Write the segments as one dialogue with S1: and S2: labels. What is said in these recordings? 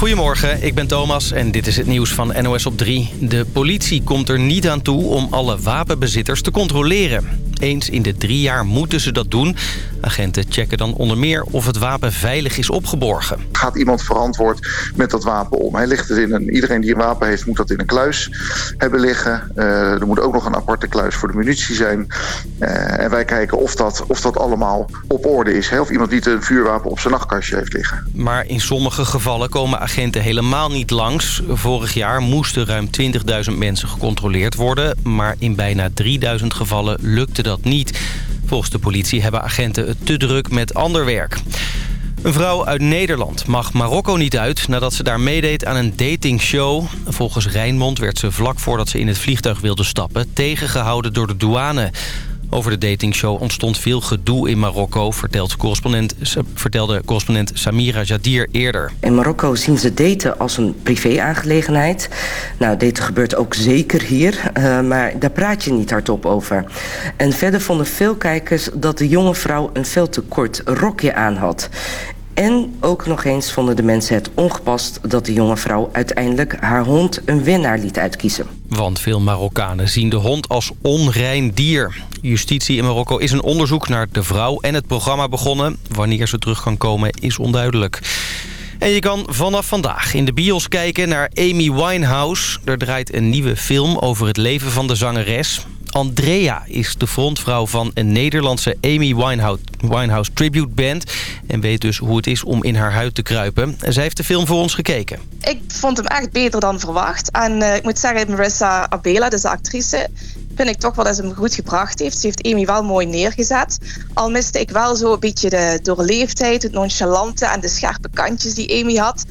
S1: Goedemorgen, ik ben Thomas en dit is het nieuws van NOS op 3. De politie komt er niet aan toe om alle wapenbezitters te controleren. Eens in de drie jaar moeten ze dat doen. Agenten checken dan onder meer of het wapen veilig is opgeborgen.
S2: Gaat iemand verantwoord met dat wapen om? Hij ligt het in een, iedereen die een wapen heeft moet dat in een kluis hebben liggen. Uh, er moet ook nog een aparte kluis voor de munitie zijn. Uh, en wij kijken of dat, of dat allemaal op orde is. Of iemand niet een vuurwapen op zijn nachtkastje heeft liggen.
S1: Maar in sommige gevallen komen agenten helemaal niet langs. Vorig jaar moesten ruim 20.000 mensen gecontroleerd worden. Maar in bijna 3.000 gevallen lukte dat niet. Volgens de politie hebben agenten het te druk met ander werk. Een vrouw uit Nederland mag Marokko niet uit nadat ze daar meedeed aan een datingshow. Volgens Rijnmond werd ze vlak voordat ze in het vliegtuig wilde stappen tegengehouden door de douane. Over de datingshow ontstond veel gedoe in Marokko, vertelt correspondent, vertelde correspondent Samira Jadir eerder.
S3: In Marokko zien ze daten als een privé-aangelegenheid. Nou, daten gebeurt ook zeker hier, uh, maar daar praat je niet hardop over. En verder vonden veel kijkers dat de jonge vrouw een veel te kort rokje aan had. En ook nog eens vonden de mensen het ongepast dat de jonge vrouw uiteindelijk haar hond een winnaar liet uitkiezen.
S1: Want veel Marokkanen zien de hond als onrein dier. Justitie in Marokko is een onderzoek naar de vrouw en het programma begonnen. Wanneer ze terug kan komen is onduidelijk. En je kan vanaf vandaag in de bios kijken naar Amy Winehouse. Er draait een nieuwe film over het leven van de zangeres. Andrea is de frontvrouw van een Nederlandse Amy Winehouse, Winehouse Tribute Band... en weet dus hoe het is om in haar huid te kruipen. En zij heeft de film voor ons gekeken.
S4: Ik vond hem echt beter dan verwacht. En uh, ik moet zeggen, Marissa Abela, dus de actrice... vind ik toch wel dat ze hem goed gebracht heeft. Ze heeft Amy wel mooi neergezet. Al miste ik wel zo een beetje de doorleefdheid... het nonchalante en de scherpe kantjes die Amy had...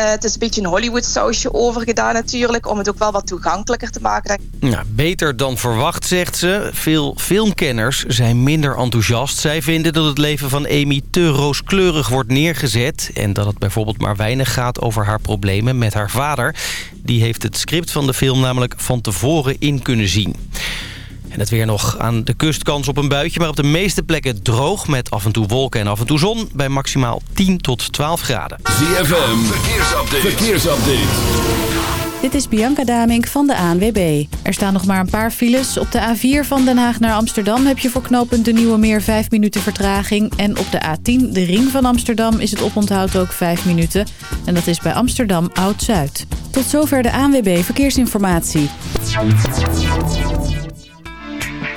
S4: Uh, het is een beetje een Hollywood sausje overgedaan natuurlijk... om het ook wel wat toegankelijker te maken.
S1: Beter dan verwacht, zegt ze. Veel filmkenners zijn minder enthousiast. Zij vinden dat het leven van Amy te rooskleurig wordt neergezet... en dat het bijvoorbeeld maar weinig gaat over haar problemen met haar vader. Die heeft het script van de film namelijk van tevoren in kunnen zien. En het weer nog aan de kust kans op een buitje... maar op de meeste plekken droog met af en toe wolken en af en toe zon... bij maximaal 10 tot 12 graden.
S5: ZFM, verkeersupdate. verkeersupdate.
S6: Dit is Bianca Damink van de ANWB. Er staan nog maar een paar files. Op de A4 van Den Haag naar Amsterdam heb je voor knooppunt de Nieuwe Meer 5 minuten vertraging. En op de A10, de ring van Amsterdam, is het oponthoud ook 5 minuten. En dat is bij Amsterdam Oud-Zuid. Tot zover de ANWB Verkeersinformatie.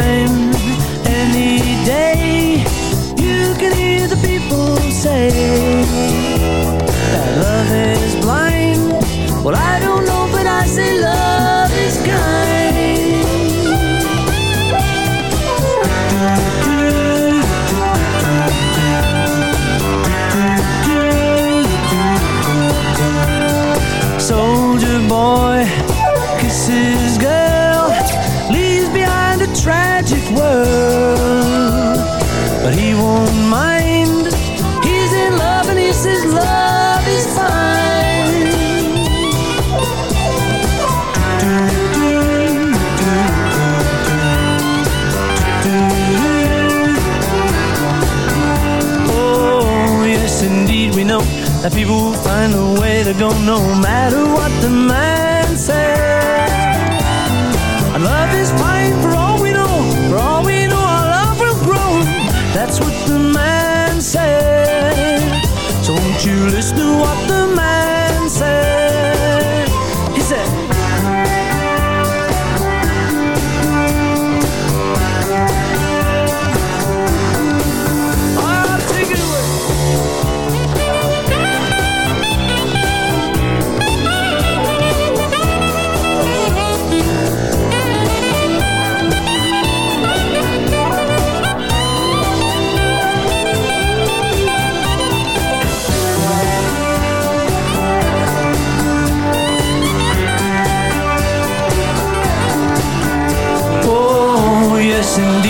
S7: Anytime, to go no matter and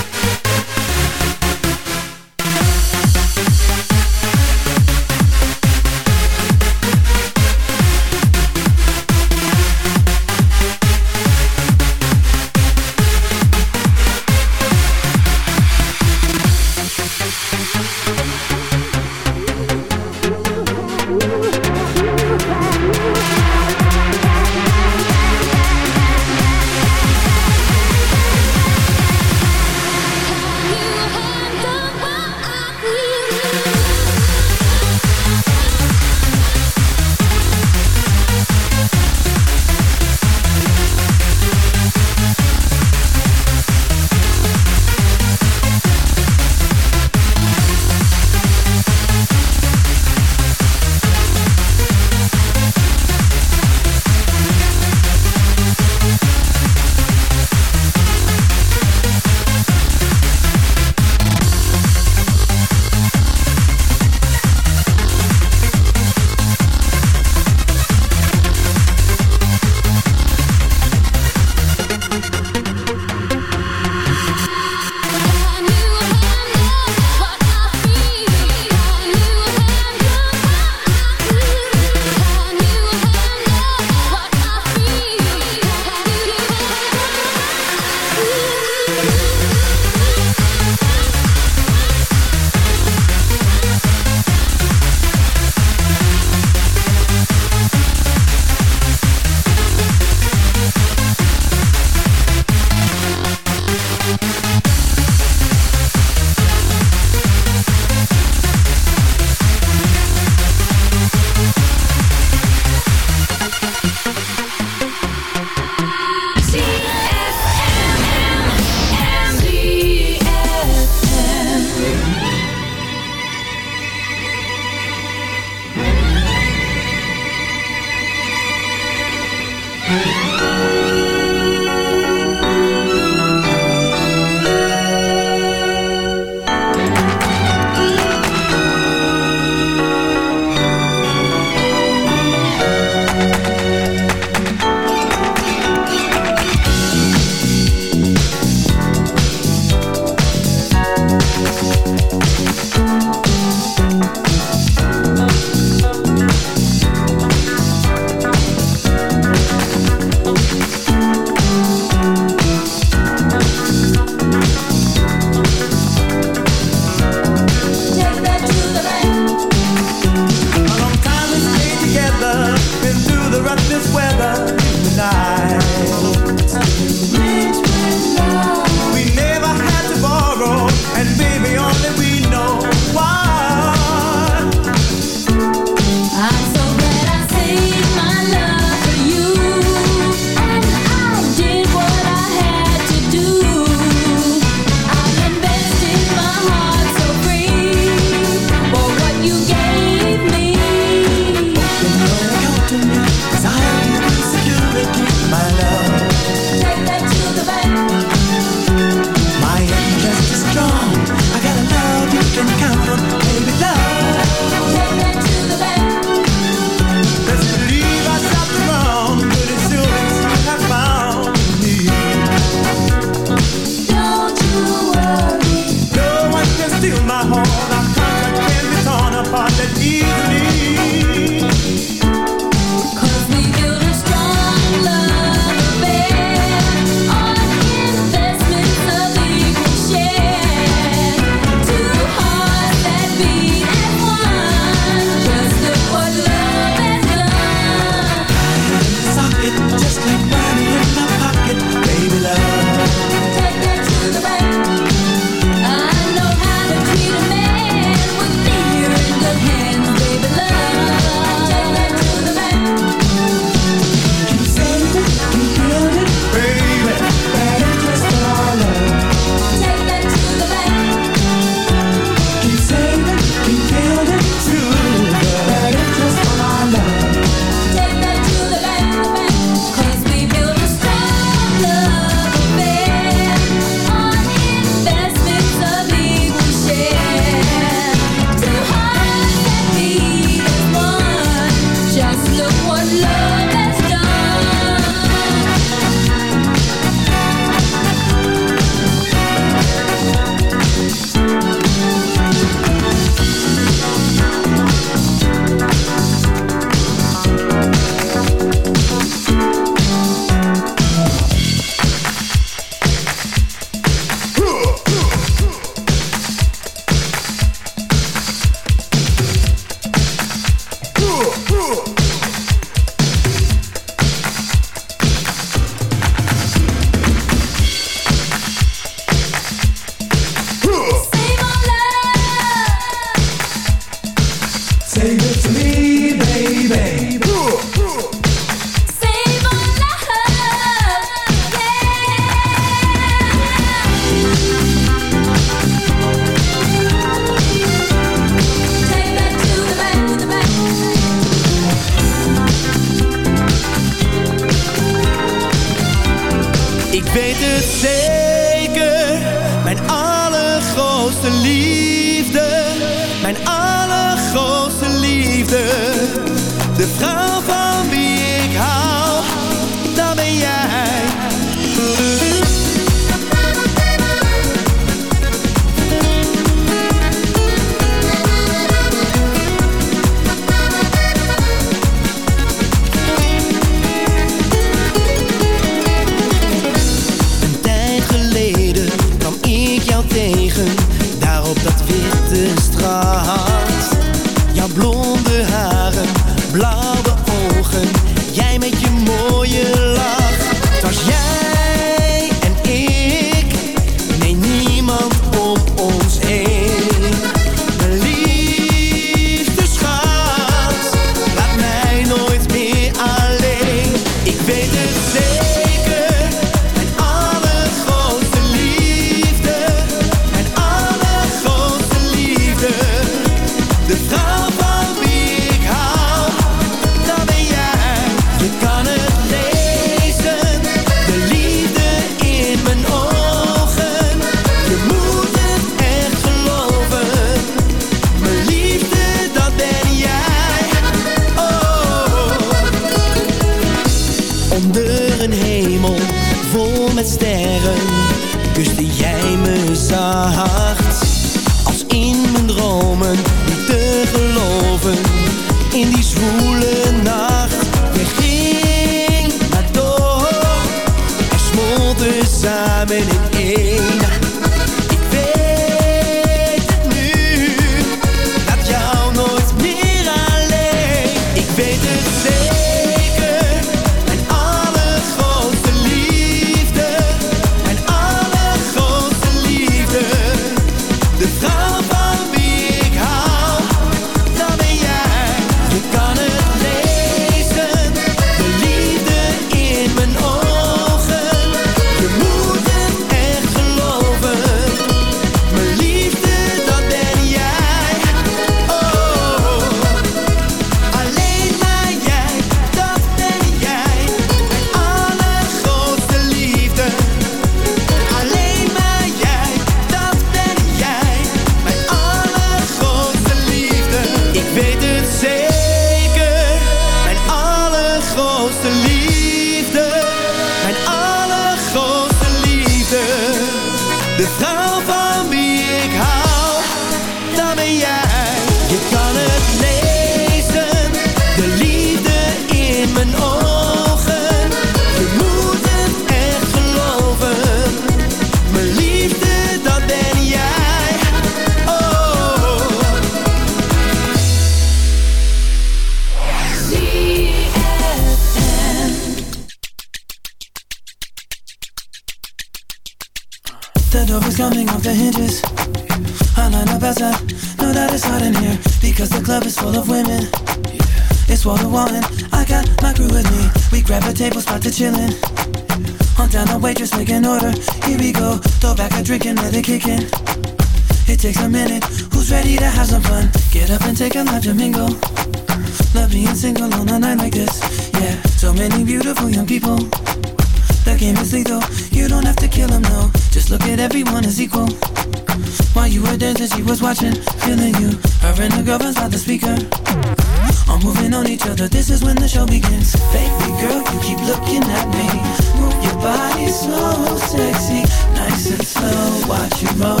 S8: Sexy, nice and slow. Watch you roll.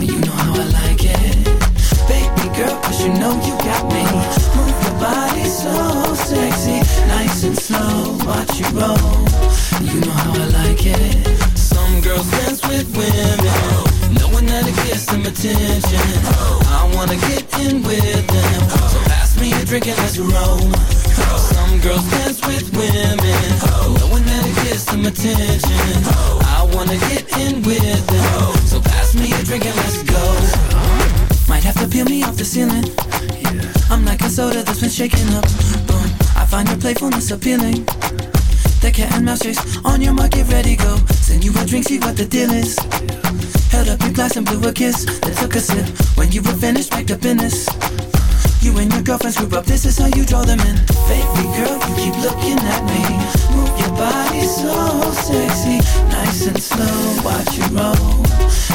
S8: You know how I like it. Baby girl, cause you know you got me. Move your body so sexy, nice and slow. Watch you roll. You know how I like it. Some girls dance with women, knowing that it gets them attention. I wanna get in with them, so pass me a drink and let's roll. Some girls dance with women, knowing that it gets them attention. I wanna get in with them, so pass me a drink and let's go. Might have to peel me off the ceiling. I'm like a soda that's been shaken up. Boom, I find your playfulness appealing. The cat and mouse chase on your mark, get ready, go. Send you a drink, see what the deal is. Held up your glass and blew a kiss, then took a sip. When you were finished, packed up in this. You and your girlfriends screw up, this is how you draw them in. Baby girl, you keep looking at me. Move your body so sexy, nice and slow, watch you roll.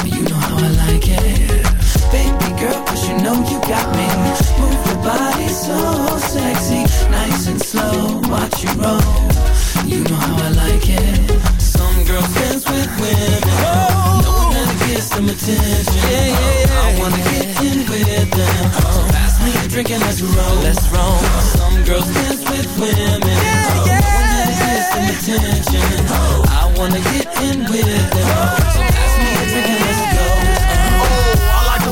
S8: You know how I like it. Baby girl, cause you know you got me. Move your body so sexy, nice and slow, watch you roll. You know how I like it. Some girls dance with women. Oh get some attention. Yeah, yeah, yeah. I wanna get in with them. So pass me a drink and let's roll. Let's roll. Some girls dance with women. Yeah, yeah. I wanna get some attention. I wanna get in with them. So pass me a drink and let's.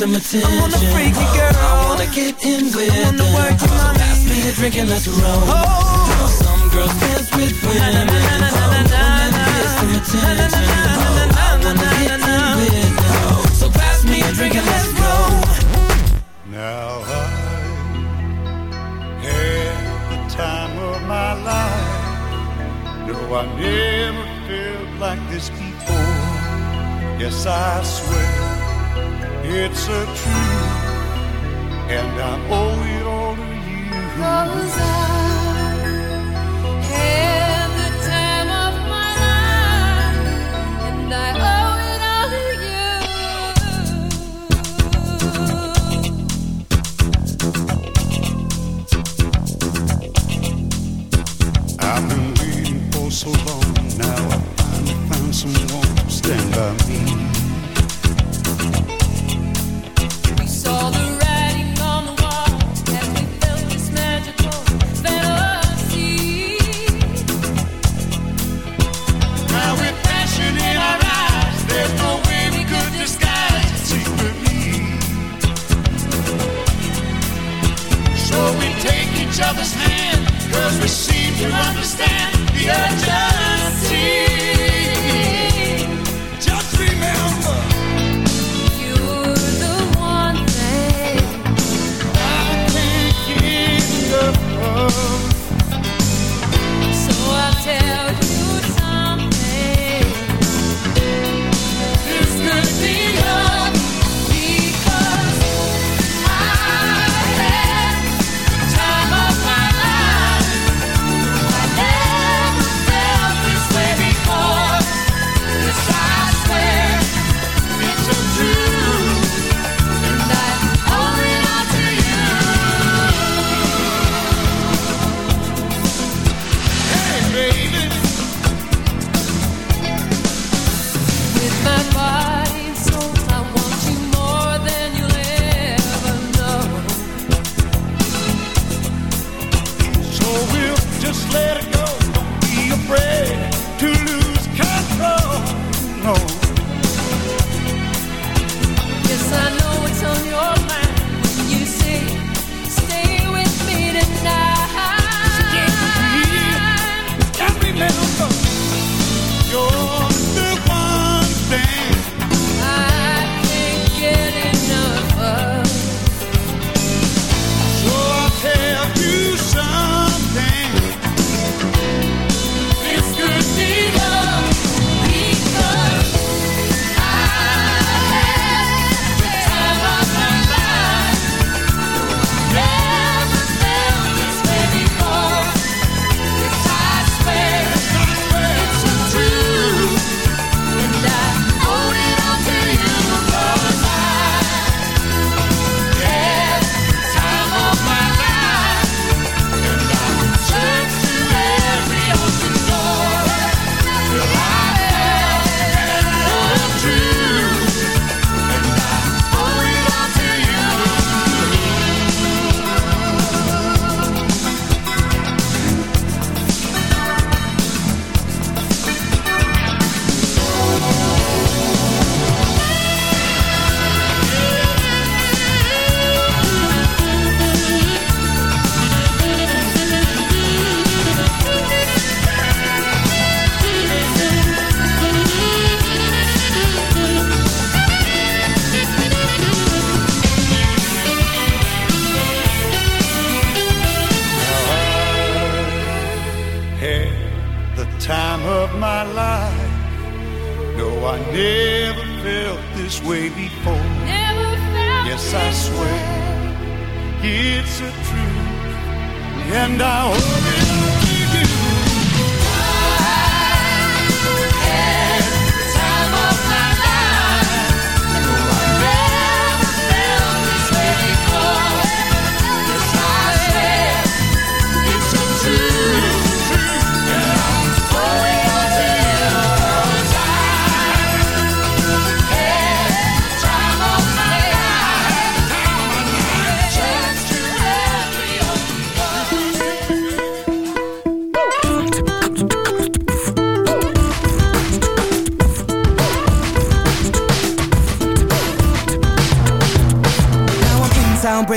S8: some attention. I wanna freaky girl. I wanna get in with them. So pass me a drink and let's roll. Some girls dance with women. Knowing that it gets some attention. I wanna get in with them. So pass me a drink and let's roll.
S9: Now I had the time of my life. No, I never felt like this before. Yes, I swear it's a truth, and I owe it all to you.
S10: Cause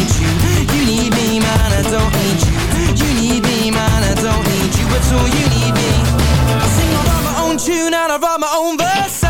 S8: need you. You need me, man, I don't need you. You need me, man, I don't need you at all. You need me. I sing, I my own tune and I write my own verse.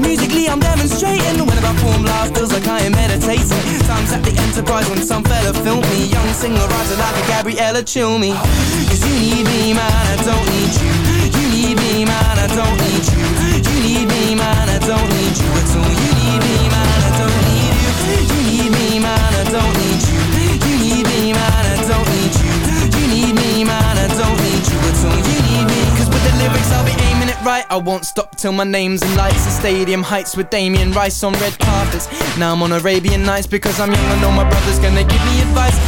S8: Musically I'm demonstrating. When I perform live feels like I am meditating. Times at the Enterprise when some fella filmed me. Young singer writer like a Gabriella Cilmi. Cause you need me man, won't stop till my name's in lights. The stadium heights with Damien Rice on red carpets. Now I'm on Arabian Nights because I'm young. I know my brother's gonna give me advice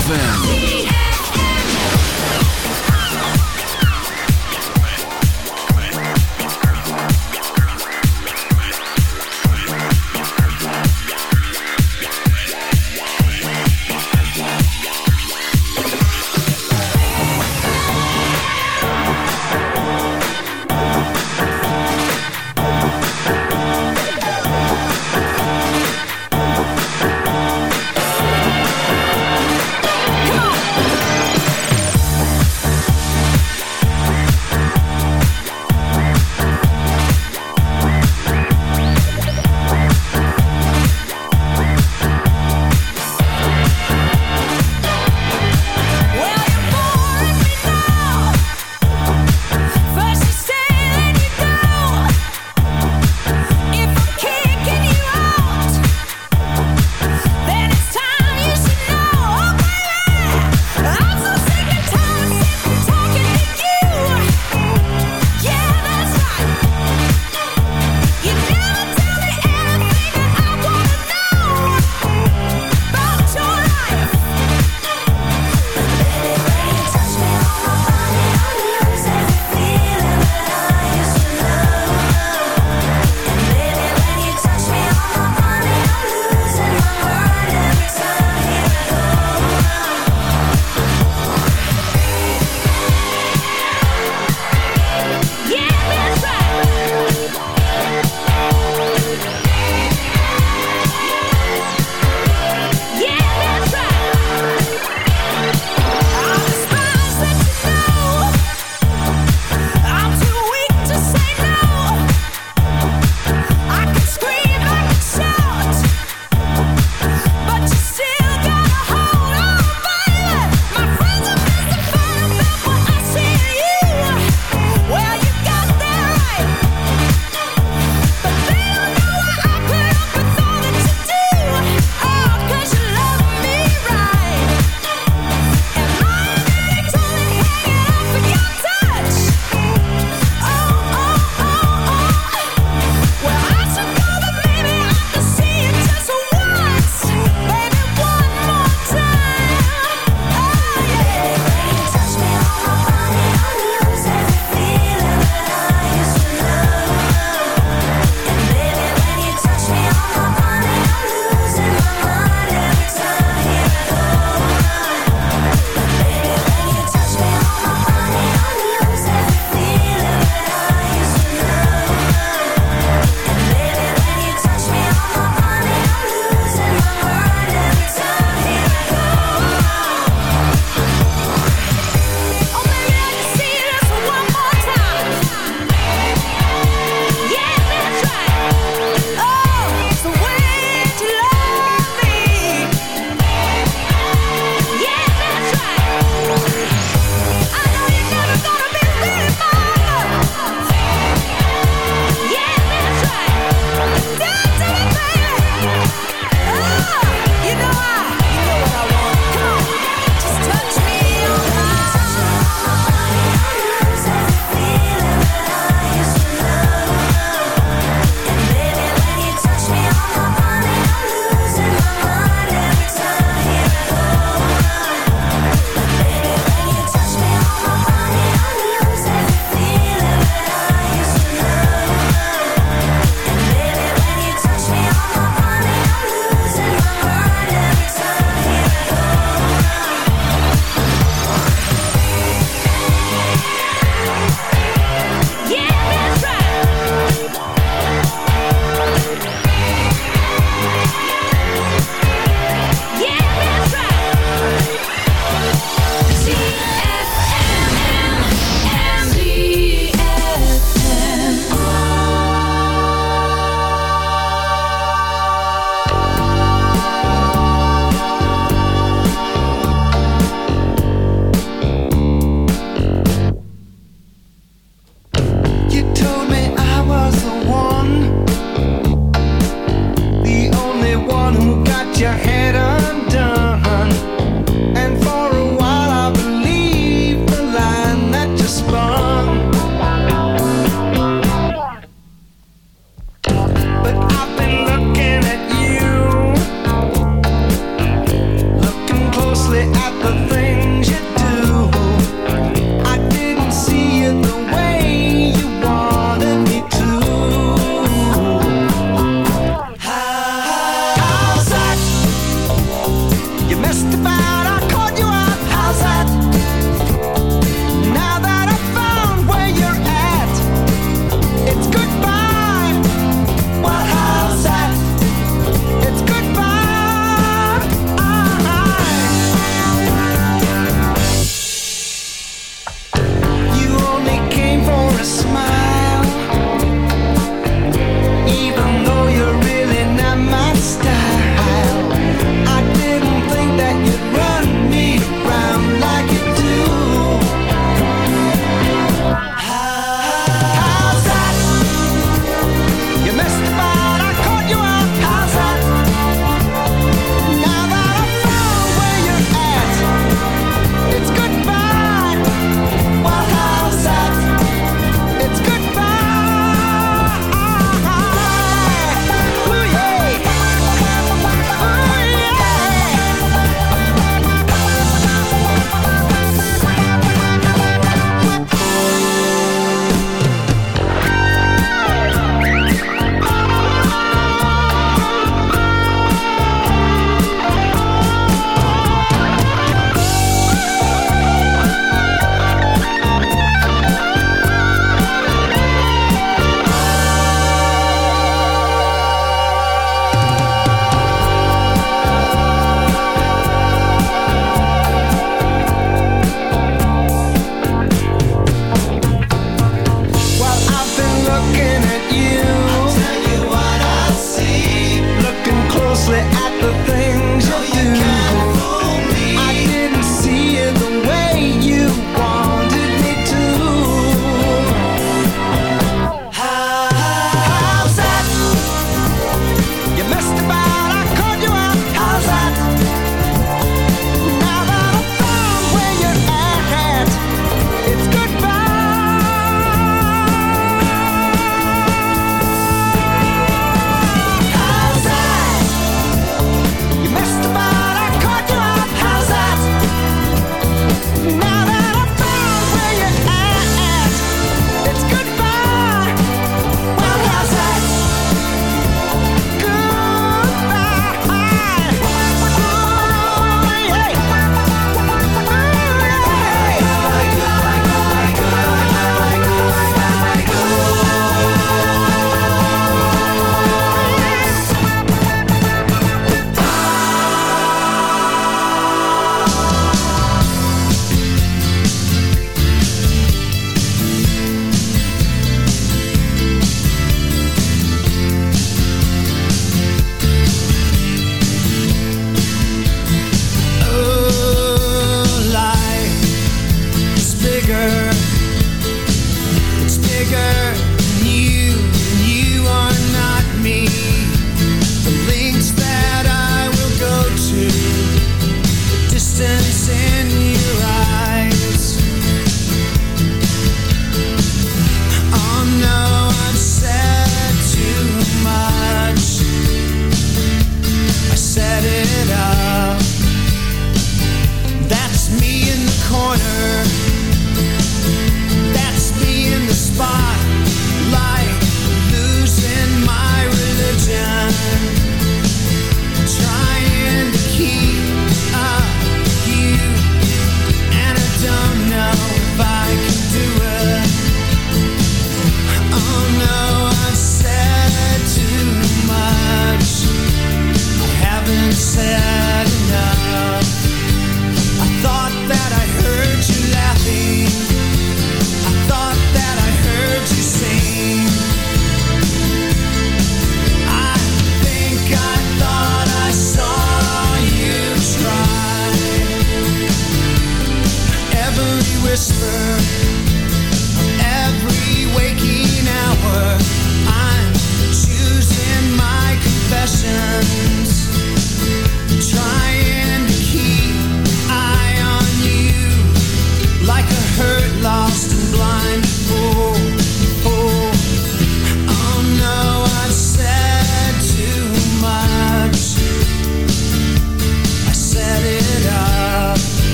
S5: ZFM.